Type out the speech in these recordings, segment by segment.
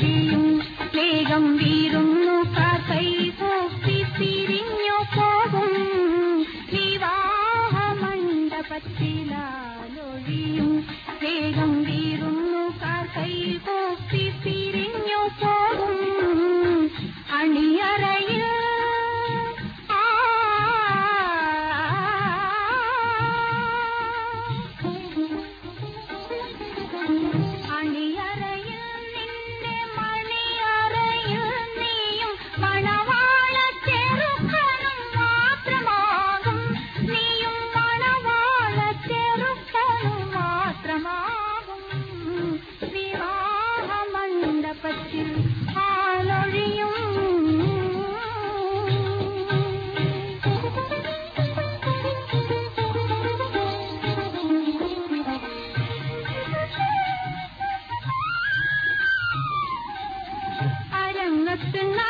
காற்றிலும் வேகம் வீரும் can I?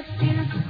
that beautiful